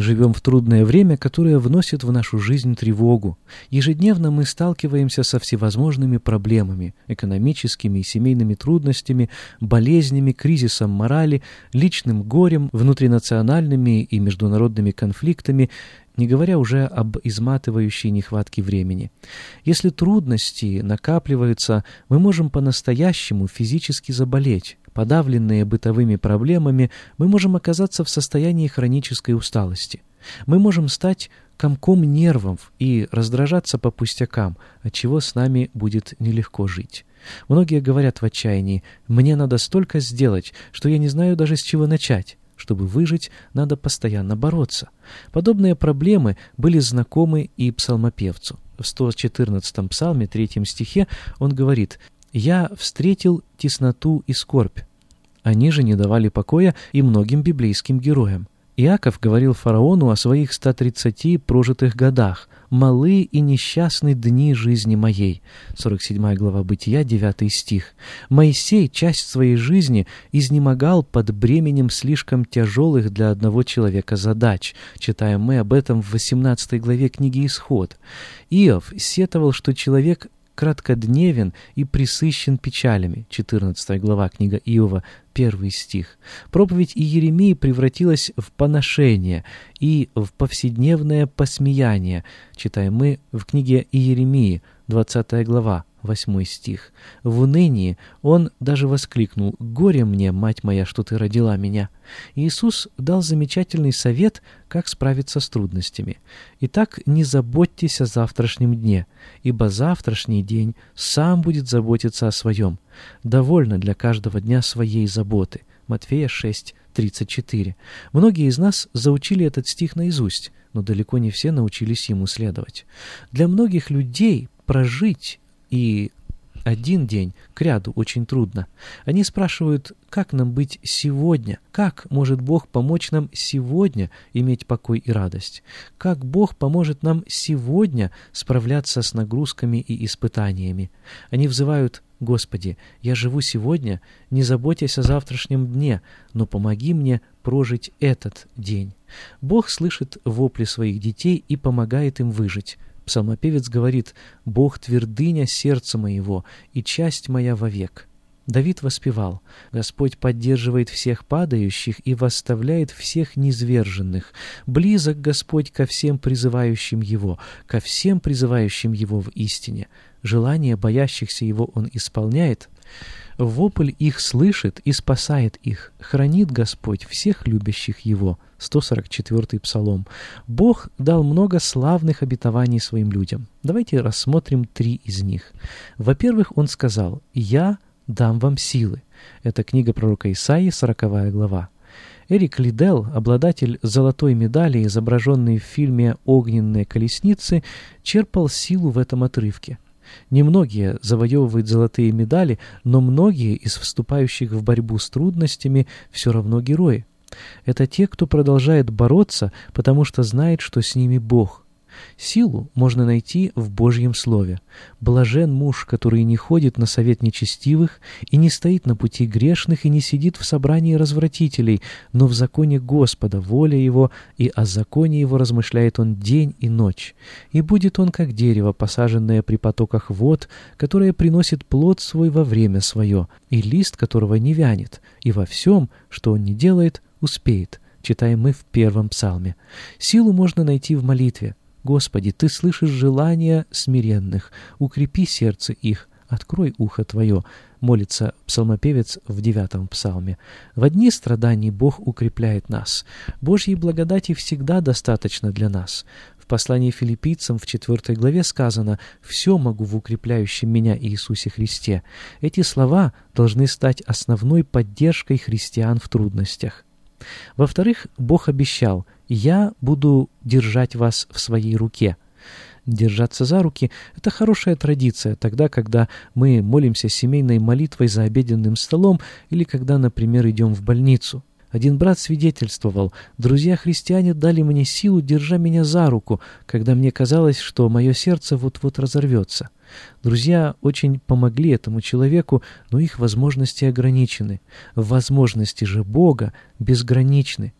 Живем в трудное время, которое вносит в нашу жизнь тревогу. Ежедневно мы сталкиваемся со всевозможными проблемами, экономическими и семейными трудностями, болезнями, кризисом морали, личным горем, внутринациональными и международными конфликтами, не говоря уже об изматывающей нехватке времени. Если трудности накапливаются, мы можем по-настоящему физически заболеть. Подавленные бытовыми проблемами, мы можем оказаться в состоянии хронической усталости. Мы можем стать комком нервов и раздражаться по пустякам, от чего с нами будет нелегко жить. Многие говорят в отчаянии, «Мне надо столько сделать, что я не знаю даже с чего начать». Чтобы выжить, надо постоянно бороться. Подобные проблемы были знакомы и псалмопевцу. В 114-м псалме, 3 стихе, он говорит «Я встретил тесноту и скорбь, они же не давали покоя и многим библейским героям. Иаков говорил фараону о своих 130 прожитых годах, «Малы и несчастны дни жизни моей». 47 глава Бытия, 9 стих. Моисей часть своей жизни изнемогал под бременем слишком тяжелых для одного человека задач. Читаем мы об этом в 18 главе книги «Исход». Иов сетовал, что человек краткодневен и присыщен печалями. 14 глава книга Иова, первый стих. Проповедь Иеремии превратилась в поношение и в повседневное посмеяние, читаем мы в книге Иеремии, 20 глава, 8 стих. В унынии он даже воскликнул «Горе мне, мать моя, что ты родила меня!» Иисус дал замечательный совет, как справиться с трудностями. «Итак, не заботьтесь о завтрашнем дне, ибо завтрашний день сам будет заботиться о своем. Довольно для каждого дня своей заботы». Матфея 6, 34. Многие из нас заучили этот стих наизусть, но далеко не все научились ему следовать. Для многих людей прожить и один день к ряду очень трудно. Они спрашивают, как нам быть сегодня? Как может Бог помочь нам сегодня иметь покой и радость? Как Бог поможет нам сегодня справляться с нагрузками и испытаниями? Они взывают «Господи, я живу сегодня, не заботясь о завтрашнем дне, но помоги мне прожить этот день». Бог слышит вопли своих детей и помогает им выжить. Псалмопевец говорит «Бог твердыня сердца моего и часть моя вовек». Давид воспевал «Господь поддерживает всех падающих и восставляет всех низверженных. Близок Господь ко всем призывающим Его, ко всем призывающим Его в истине. Желание боящихся Его Он исполняет». Вопль их слышит и спасает их. Хранит Господь всех любящих Его. 144-й Псалом. Бог дал много славных обетований своим людям. Давайте рассмотрим три из них. Во-первых, Он сказал «Я дам вам силы». Это книга пророка Исаии, 40 глава. Эрик Лидел, обладатель золотой медали, изображенной в фильме «Огненные колесницы», черпал силу в этом отрывке. Немногие завоевывают золотые медали, но многие из вступающих в борьбу с трудностями все равно герои. Это те, кто продолжает бороться, потому что знает, что с ними Бог. Силу можно найти в Божьем Слове. Блажен муж, который не ходит на совет нечестивых, и не стоит на пути грешных, и не сидит в собрании развратителей, но в законе Господа воля его, и о законе его размышляет он день и ночь. И будет он, как дерево, посаженное при потоках вод, которое приносит плод свой во время свое, и лист которого не вянет, и во всем, что он не делает, успеет» читаем мы в первом псалме. Силу можно найти в молитве. Господи, Ты слышишь желания смиренных, укрепи сердце их, открой ухо Твое, молится псалмопевец в девятом псалме. В дни страданий Бог укрепляет нас. Божьей благодати всегда достаточно для нас. В послании филиппийцам в четвертой главе сказано «Все могу в укрепляющем меня Иисусе Христе». Эти слова должны стать основной поддержкой христиан в трудностях. Во-вторых, Бог обещал, «Я буду держать вас в своей руке». Держаться за руки — это хорошая традиция, тогда, когда мы молимся семейной молитвой за обеденным столом или когда, например, идем в больницу. Один брат свидетельствовал, «Друзья-христиане дали мне силу, держа меня за руку, когда мне казалось, что мое сердце вот-вот разорвется». Друзья очень помогли этому человеку, но их возможности ограничены. Возможности же Бога безграничны.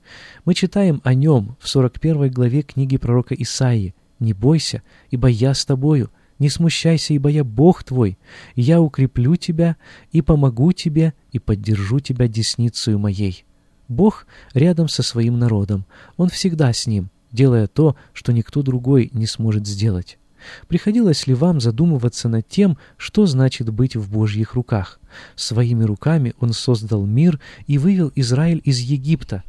Мы читаем о нем в 41 главе книги пророка Исаии. «Не бойся, ибо я с тобою, не смущайся, ибо я Бог твой. Я укреплю тебя и помогу тебе и поддержу тебя десницею моей». Бог рядом со своим народом. Он всегда с ним, делая то, что никто другой не сможет сделать. Приходилось ли вам задумываться над тем, что значит быть в Божьих руках? Своими руками Он создал мир и вывел Израиль из Египта.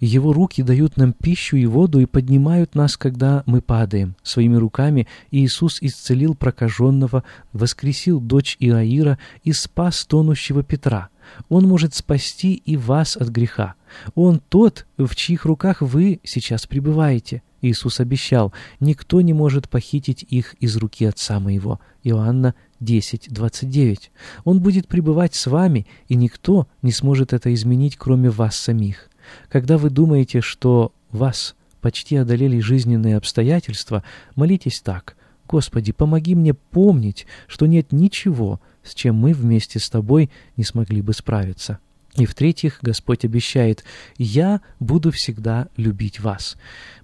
Его руки дают нам пищу и воду и поднимают нас, когда мы падаем. Своими руками Иисус исцелил прокаженного, воскресил дочь Иаира и спас тонущего Петра. Он может спасти и вас от греха. Он тот, в чьих руках вы сейчас пребываете. Иисус обещал, никто не может похитить их из руки Отца Моего. Иоанна 10, 29. Он будет пребывать с вами, и никто не сможет это изменить, кроме вас самих. Когда вы думаете, что вас почти одолели жизненные обстоятельства, молитесь так. «Господи, помоги мне помнить, что нет ничего, с чем мы вместе с Тобой не смогли бы справиться». И в-третьих, Господь обещает, «Я буду всегда любить вас».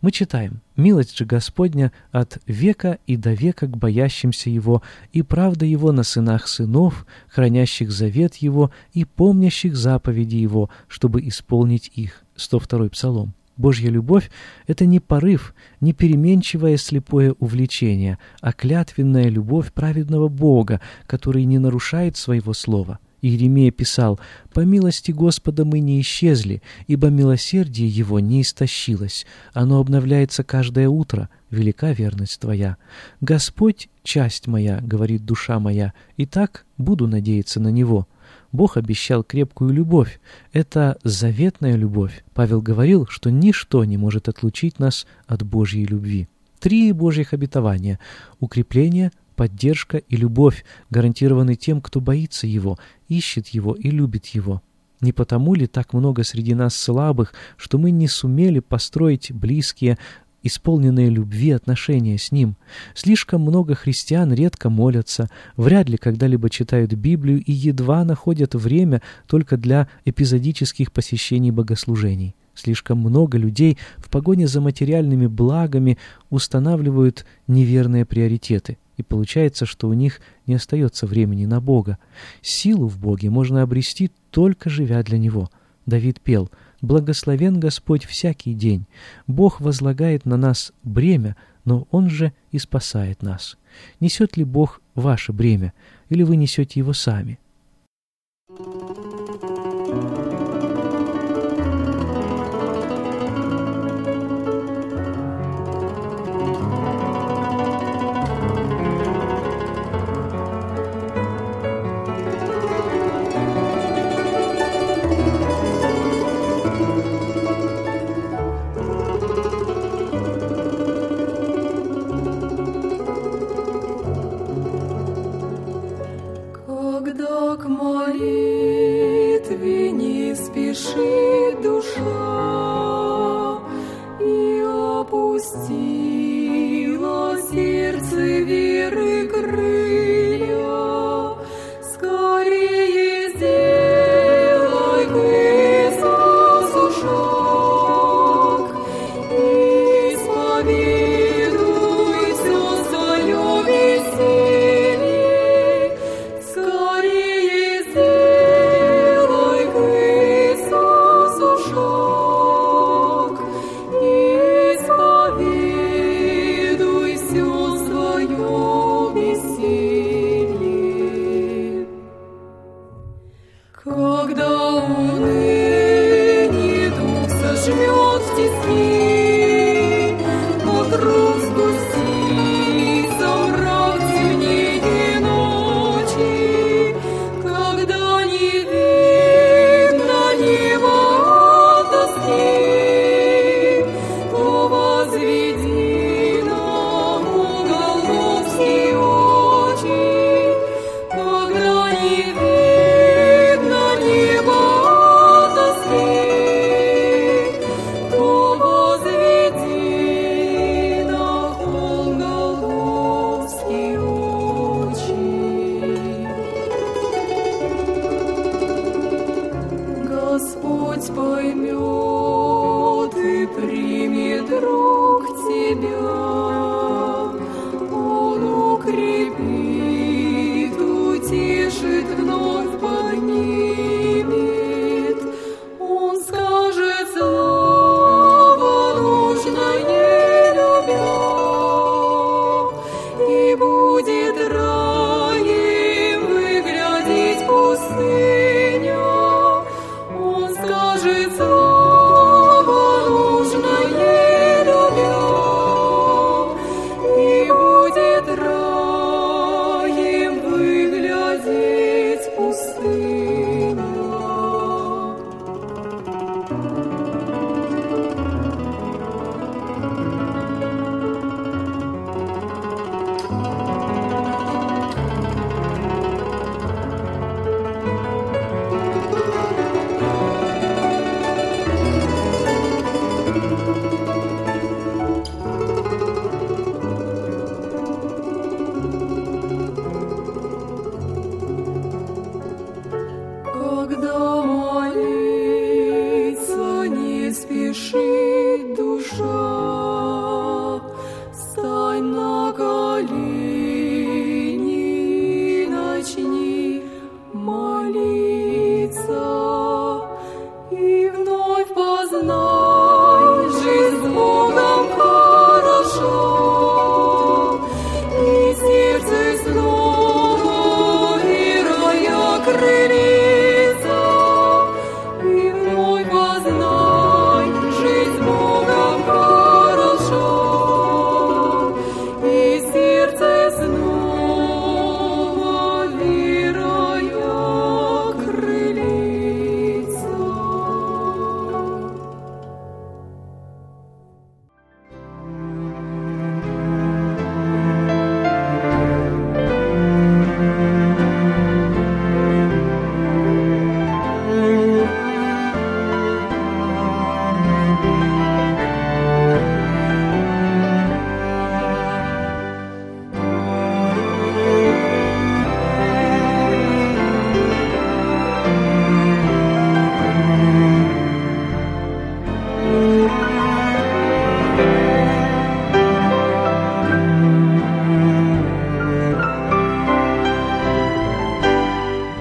Мы читаем, «Милость же Господня от века и до века к боящимся Его, и правда Его на сынах сынов, хранящих завет Его и помнящих заповеди Его, чтобы исполнить их». 102 Псалом. Божья любовь — это не порыв, не переменчивое слепое увлечение, а клятвенная любовь праведного Бога, который не нарушает своего слова — Иеремия писал, «По милости Господа мы не исчезли, ибо милосердие Его не истощилось. Оно обновляется каждое утро. Велика верность Твоя. Господь — часть моя, — говорит душа моя, и так буду надеяться на Него». Бог обещал крепкую любовь. Это заветная любовь. Павел говорил, что ничто не может отлучить нас от Божьей любви. Три Божьих обетования — укрепление, поддержка и любовь гарантированы тем, кто боится Его, ищет Его и любит Его. Не потому ли так много среди нас слабых, что мы не сумели построить близкие, исполненные любви отношения с Ним? Слишком много христиан редко молятся, вряд ли когда-либо читают Библию и едва находят время только для эпизодических посещений богослужений. Слишком много людей в погоне за материальными благами устанавливают неверные приоритеты и получается, что у них не остается времени на Бога. Силу в Боге можно обрести, только живя для Него. Давид пел «Благословен Господь всякий день. Бог возлагает на нас бремя, но Он же и спасает нас. Несет ли Бог ваше бремя, или вы несете его сами?» 是。спешит душа.